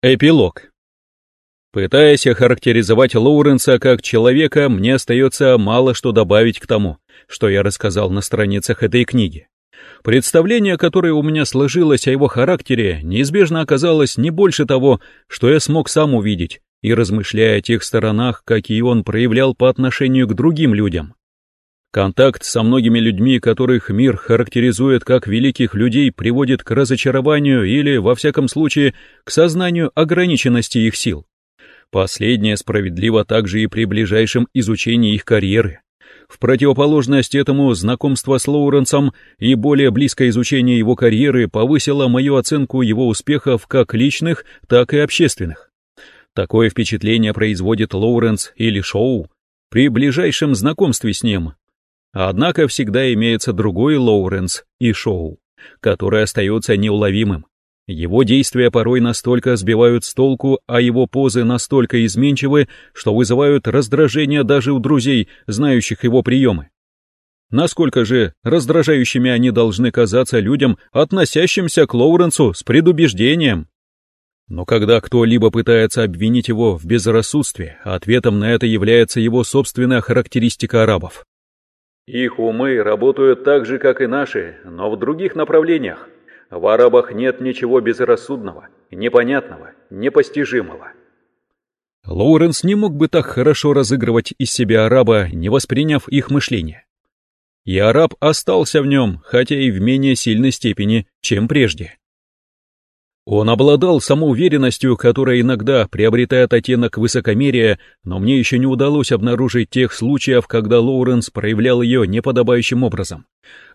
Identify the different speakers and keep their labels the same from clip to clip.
Speaker 1: Эпилог. Пытаясь охарактеризовать Лоуренса как человека, мне остается мало что добавить к тому, что я рассказал на страницах этой книги. Представление, которое у меня сложилось о его характере, неизбежно оказалось не больше того, что я смог сам увидеть, и размышляя о тех сторонах, какие он проявлял по отношению к другим людям. Контакт со многими людьми, которых мир характеризует как великих людей, приводит к разочарованию или, во всяком случае, к сознанию ограниченности их сил. Последнее справедливо также и при ближайшем изучении их карьеры. В противоположность этому знакомство с Лоуренсом и более близкое изучение его карьеры повысило мою оценку его успехов как личных, так и общественных. Такое впечатление производит Лоуренс или Шоу при ближайшем знакомстве с ним, Однако всегда имеется другой Лоуренс и Шоу, который остается неуловимым. Его действия порой настолько сбивают с толку, а его позы настолько изменчивы, что вызывают раздражение даже у друзей, знающих его приемы. Насколько же раздражающими они должны казаться людям, относящимся к Лоуренсу с предубеждением? Но когда кто-либо пытается обвинить его в безрассудстве, ответом на это является его собственная характеристика арабов. Их умы работают так же, как и наши, но в других направлениях. В арабах нет ничего безрассудного, непонятного, непостижимого. Лоуренс не мог бы так хорошо разыгрывать из себя араба, не восприняв их мышление. И араб остался в нем, хотя и в менее сильной степени, чем прежде. Он обладал самоуверенностью, которая иногда приобретает оттенок высокомерия, но мне еще не удалось обнаружить тех случаев, когда Лоуренс проявлял ее неподобающим образом.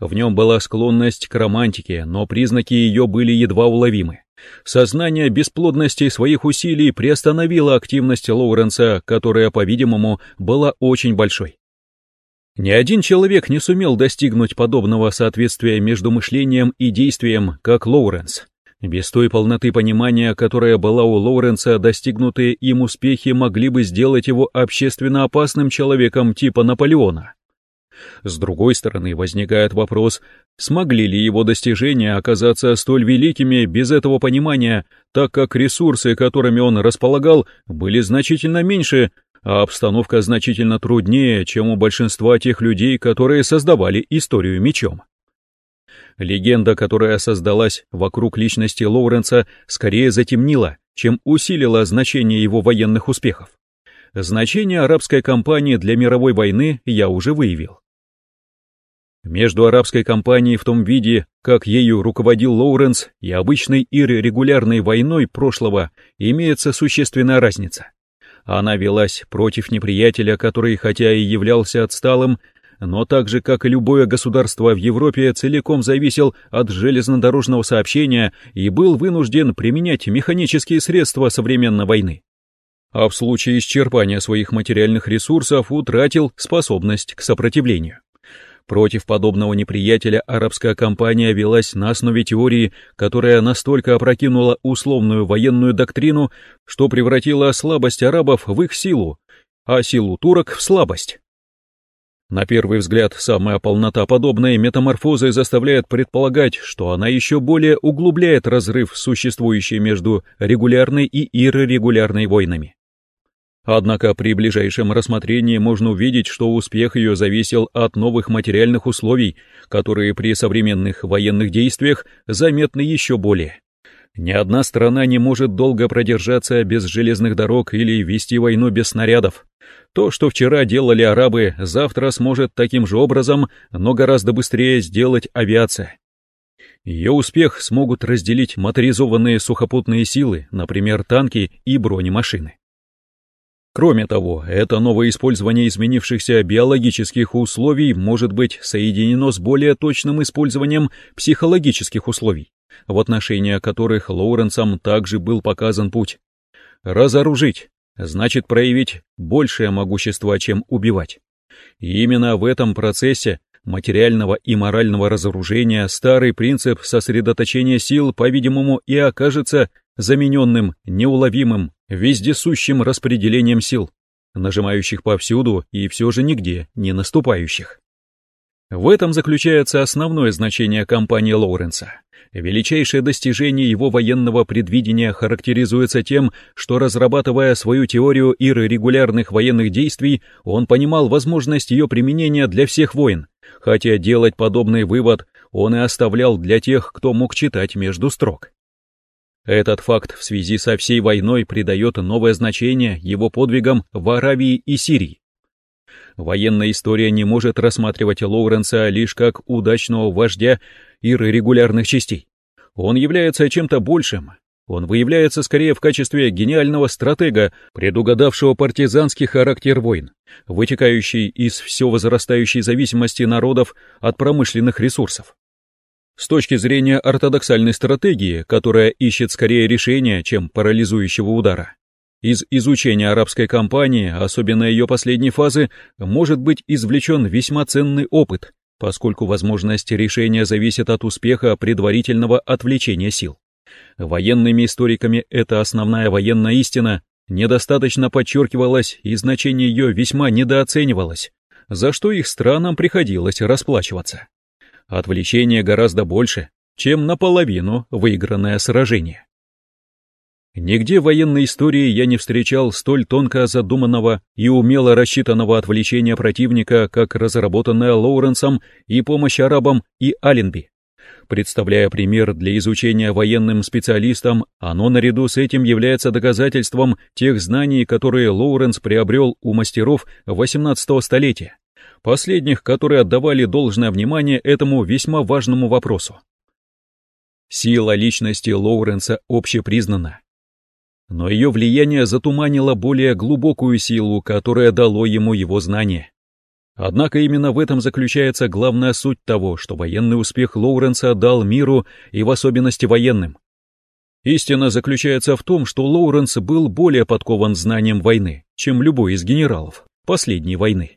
Speaker 1: В нем была склонность к романтике, но признаки ее были едва уловимы. Сознание бесплодности своих усилий приостановило активность Лоуренса, которая, по-видимому, была очень большой. Ни один человек не сумел достигнуть подобного соответствия между мышлением и действием, как Лоуренс. Без той полноты понимания, которая была у Лоуренса, достигнутые им успехи могли бы сделать его общественно опасным человеком типа Наполеона. С другой стороны, возникает вопрос, смогли ли его достижения оказаться столь великими без этого понимания, так как ресурсы, которыми он располагал, были значительно меньше, а обстановка значительно труднее, чем у большинства тех людей, которые создавали историю мечом. Легенда, которая создалась вокруг личности Лоуренса, скорее затемнила, чем усилила значение его военных успехов. Значение арабской кампании для мировой войны я уже выявил. Между арабской кампанией в том виде, как ею руководил Лоуренс, и обычной и регулярной войной прошлого имеется существенная разница. Она велась против неприятеля, который, хотя и являлся отсталым, но так же, как и любое государство в Европе, целиком зависел от железнодорожного сообщения и был вынужден применять механические средства современной войны. А в случае исчерпания своих материальных ресурсов утратил способность к сопротивлению. Против подобного неприятеля арабская кампания велась на основе теории, которая настолько опрокинула условную военную доктрину, что превратила слабость арабов в их силу, а силу турок в слабость. На первый взгляд, самая полнота подобной метаморфозы заставляет предполагать, что она еще более углубляет разрыв, существующий между регулярной и иррегулярной войнами. Однако при ближайшем рассмотрении можно увидеть, что успех ее зависел от новых материальных условий, которые при современных военных действиях заметны еще более. Ни одна страна не может долго продержаться без железных дорог или вести войну без снарядов. То, что вчера делали арабы, завтра сможет таким же образом, но гораздо быстрее сделать авиация. Ее успех смогут разделить моторизованные сухопутные силы, например, танки и бронемашины. Кроме того, это новое использование изменившихся биологических условий может быть соединено с более точным использованием психологических условий, в отношении которых Лоуренсом также был показан путь. Разоружить, значит проявить большее могущество, чем убивать. И именно в этом процессе материального и морального разоружения старый принцип сосредоточения сил, по-видимому, и окажется замененным неуловимым, вездесущим распределением сил, нажимающих повсюду и все же нигде не наступающих. В этом заключается основное значение кампании Лоуренса. Величайшее достижение его военного предвидения характеризуется тем, что разрабатывая свою теорию иррегулярных военных действий, он понимал возможность ее применения для всех войн, хотя делать подобный вывод он и оставлял для тех, кто мог читать между строк. Этот факт в связи со всей войной придает новое значение его подвигам в Аравии и Сирии. Военная история не может рассматривать Лоуренса лишь как удачного вождя иррегулярных частей. Он является чем-то большим. Он выявляется скорее в качестве гениального стратега, предугадавшего партизанский характер войн, вытекающий из все возрастающей зависимости народов от промышленных ресурсов. С точки зрения ортодоксальной стратегии, которая ищет скорее решения, чем парализующего удара, из изучения арабской кампании, особенно ее последней фазы, может быть извлечен весьма ценный опыт, поскольку возможность решения зависит от успеха предварительного отвлечения сил. Военными историками эта основная военная истина недостаточно подчеркивалась и значение ее весьма недооценивалось, за что их странам приходилось расплачиваться. Отвлечение гораздо больше, чем наполовину выигранное сражение. Нигде в военной истории я не встречал столь тонко задуманного и умело рассчитанного отвлечения противника, как разработанное Лоуренсом и помощь арабам и Аленби. Представляя пример для изучения военным специалистам, оно наряду с этим является доказательством тех знаний, которые Лоуренс приобрел у мастеров XVIII столетия, последних, которые отдавали должное внимание этому весьма важному вопросу. Сила личности Лоуренса общепризнана, но ее влияние затуманило более глубокую силу, которая дало ему его знание. Однако именно в этом заключается главная суть того, что военный успех Лоуренса дал миру и в особенности военным. Истина заключается в том, что Лоуренс был более подкован знанием войны, чем любой из генералов последней войны.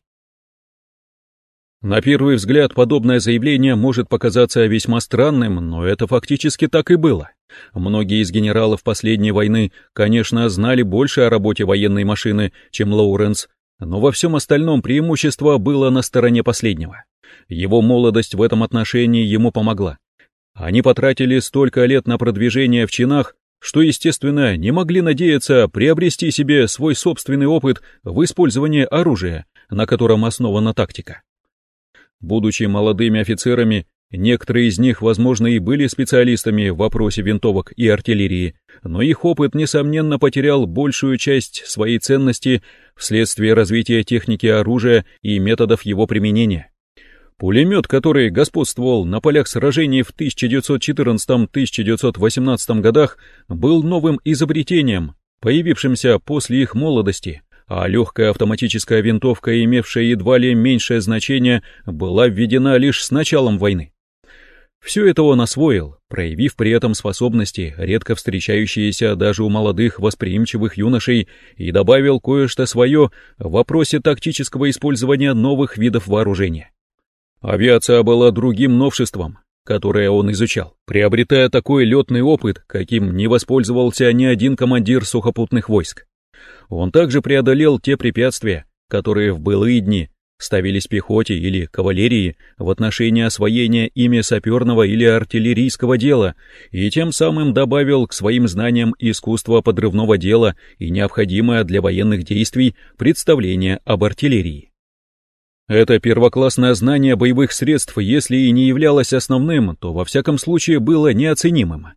Speaker 1: На первый взгляд подобное заявление может показаться весьма странным, но это фактически так и было. Многие из генералов последней войны, конечно, знали больше о работе военной машины, чем Лоуренс, но во всем остальном преимущество было на стороне последнего. Его молодость в этом отношении ему помогла. Они потратили столько лет на продвижение в чинах, что, естественно, не могли надеяться приобрести себе свой собственный опыт в использовании оружия, на котором основана тактика. Будучи молодыми офицерами, некоторые из них, возможно, и были специалистами в вопросе винтовок и артиллерии, но их опыт, несомненно, потерял большую часть своей ценности вследствие развития техники оружия и методов его применения. Пулемет, который господствовал на полях сражений в 1914-1918 годах, был новым изобретением, появившимся после их молодости, а легкая автоматическая винтовка, имевшая едва ли меньшее значение, была введена лишь с началом войны. Все это он освоил, проявив при этом способности, редко встречающиеся даже у молодых восприимчивых юношей, и добавил кое-что свое в вопросе тактического использования новых видов вооружения. Авиация была другим новшеством, которое он изучал, приобретая такой летный опыт, каким не воспользовался ни один командир сухопутных войск. Он также преодолел те препятствия, которые в былые дни ставились пехоте или кавалерии в отношении освоения ими саперного или артиллерийского дела и тем самым добавил к своим знаниям искусство подрывного дела и необходимое для военных действий представление об артиллерии. Это первоклассное знание боевых средств, если и не являлось основным, то во всяком случае было неоценимым.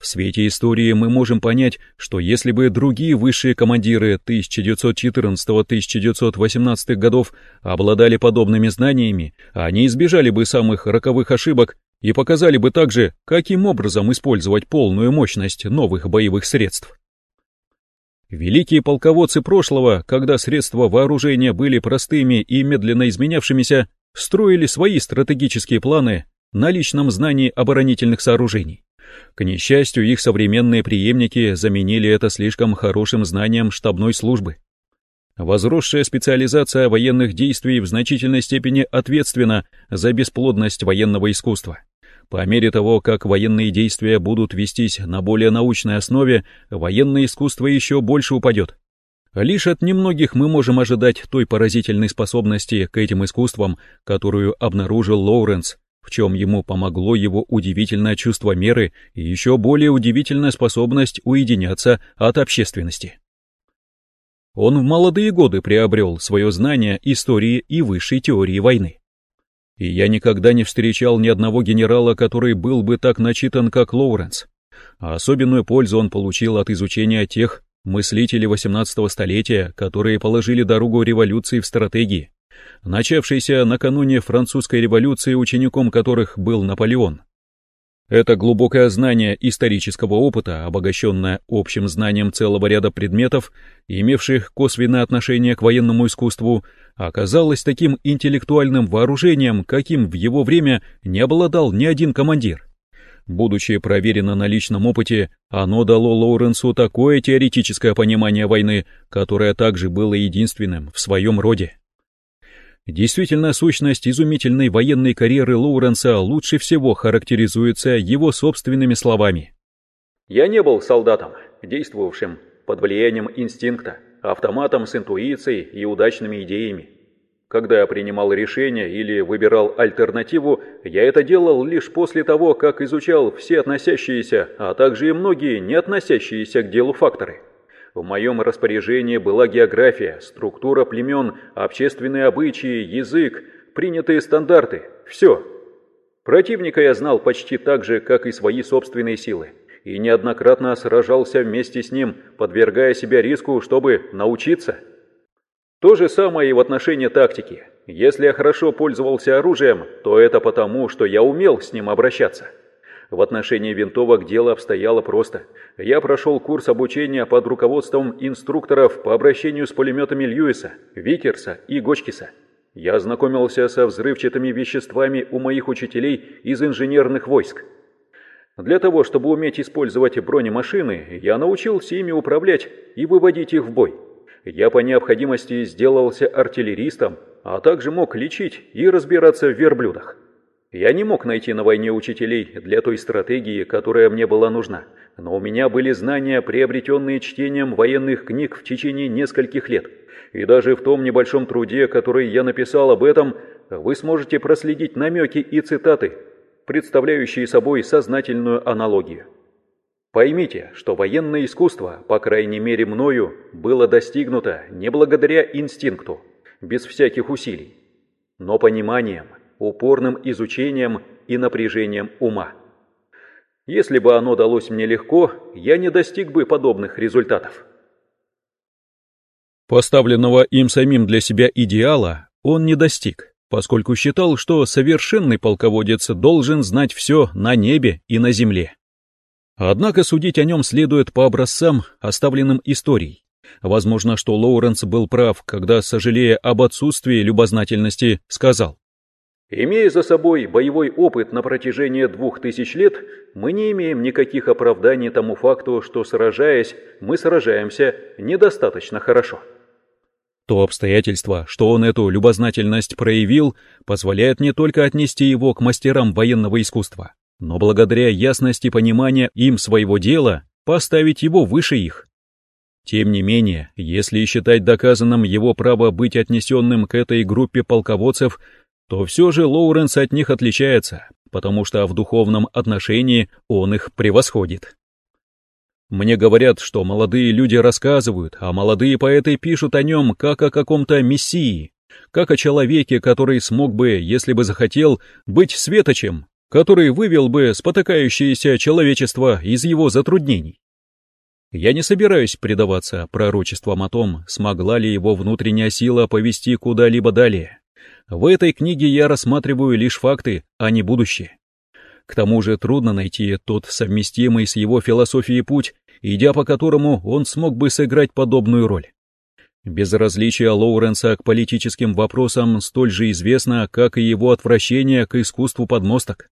Speaker 1: В свете истории мы можем понять, что если бы другие высшие командиры 1914-1918 годов обладали подобными знаниями, они избежали бы самых роковых ошибок и показали бы также, каким образом использовать полную мощность новых боевых средств. Великие полководцы прошлого, когда средства вооружения были простыми и медленно изменявшимися, строили свои стратегические планы на личном знании оборонительных сооружений. К несчастью, их современные преемники заменили это слишком хорошим знанием штабной службы. Возросшая специализация военных действий в значительной степени ответственна за бесплодность военного искусства. По мере того, как военные действия будут вестись на более научной основе, военное искусство еще больше упадет. Лишь от немногих мы можем ожидать той поразительной способности к этим искусствам, которую обнаружил Лоуренс, в чем ему помогло его удивительное чувство меры и еще более удивительная способность уединяться от общественности. Он в молодые годы приобрел свое знание истории и высшей теории войны. И я никогда не встречал ни одного генерала, который был бы так начитан, как Лоуренс. А особенную пользу он получил от изучения тех мыслители 18-го столетия, которые положили дорогу революции в стратегии, начавшейся накануне французской революции, учеником которых был Наполеон. Это глубокое знание исторического опыта, обогащенное общим знанием целого ряда предметов, имевших косвенное отношение к военному искусству, оказалось таким интеллектуальным вооружением, каким в его время не обладал ни один командир. Будучи проверено на личном опыте, оно дало Лоуренсу такое теоретическое понимание войны, которое также было единственным в своем роде. Действительно, сущность изумительной военной карьеры Лоуренса лучше всего характеризуется его собственными словами.
Speaker 2: «Я не был солдатом, действовавшим под влиянием инстинкта, автоматом с интуицией и удачными идеями. Когда я принимал решение или выбирал альтернативу, я это делал лишь после того, как изучал все относящиеся, а также и многие не относящиеся к делу факторы. В моем распоряжении была география, структура племен, общественные обычаи, язык, принятые стандарты. Все. Противника я знал почти так же, как и свои собственные силы, и неоднократно сражался вместе с ним, подвергая себя риску, чтобы научиться – то же самое и в отношении тактики. Если я хорошо пользовался оружием, то это потому, что я умел с ним обращаться. В отношении винтовок дело обстояло просто. Я прошел курс обучения под руководством инструкторов по обращению с пулеметами Льюиса, Викерса и Гочкиса. Я ознакомился со взрывчатыми веществами у моих учителей из инженерных войск. Для того, чтобы уметь использовать бронемашины, я научился ими управлять и выводить их в бой я по необходимости сделался артиллеристом, а также мог лечить и разбираться в верблюдах. Я не мог найти на войне учителей для той стратегии, которая мне была нужна, но у меня были знания, приобретенные чтением военных книг в течение нескольких лет. И даже в том небольшом труде, который я написал об этом, вы сможете проследить намеки и цитаты, представляющие собой сознательную аналогию. Поймите, что военное искусство, по крайней мере мною, было достигнуто не благодаря инстинкту, без всяких усилий, но пониманием, упорным изучением и напряжением ума. Если бы оно далось мне легко, я не достиг бы подобных результатов.
Speaker 1: Поставленного им самим для себя идеала он не достиг, поскольку считал, что совершенный полководец должен знать все на небе и на земле. Однако судить о нем следует по образцам, оставленным историей. Возможно, что Лоуренс был прав, когда, сожалея об отсутствии любознательности, сказал.
Speaker 2: «Имея за собой боевой опыт на протяжении двух тысяч лет, мы не имеем никаких оправданий тому факту, что, сражаясь, мы сражаемся недостаточно хорошо».
Speaker 1: То обстоятельство, что он эту любознательность проявил, позволяет не только отнести его к мастерам военного искусства, но благодаря ясности понимания им своего дела поставить его выше их. Тем не менее, если считать доказанным его право быть отнесенным к этой группе полководцев, то все же Лоуренс от них отличается, потому что в духовном отношении он их превосходит. Мне говорят, что молодые люди рассказывают, а молодые поэты пишут о нем как о каком-то мессии, как о человеке, который смог бы, если бы захотел, быть светочем, который вывел бы спотыкающееся человечество из его затруднений. Я не собираюсь предаваться пророчествам о том, смогла ли его внутренняя сила повести куда-либо далее. В этой книге я рассматриваю лишь факты, а не будущее. К тому же трудно найти тот совместимый с его философией путь, идя по которому он смог бы сыграть подобную роль. Безразличие Лоуренса к политическим вопросам столь же известно, как и его отвращение к искусству подмосток.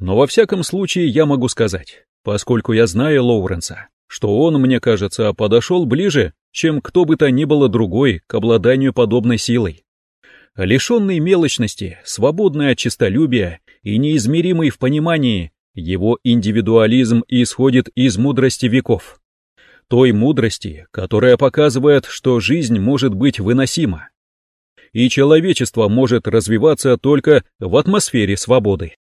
Speaker 1: Но во всяком случае я могу сказать, поскольку я знаю Лоуренса, что он, мне кажется, подошел ближе, чем кто бы то ни было другой к обладанию подобной силой. Лишенный мелочности, свободный от честолюбия и неизмеримый в понимании, его индивидуализм исходит из мудрости веков. той мудрости, которая показывает, что жизнь может быть выносима. И человечество может развиваться только в атмосфере свободы.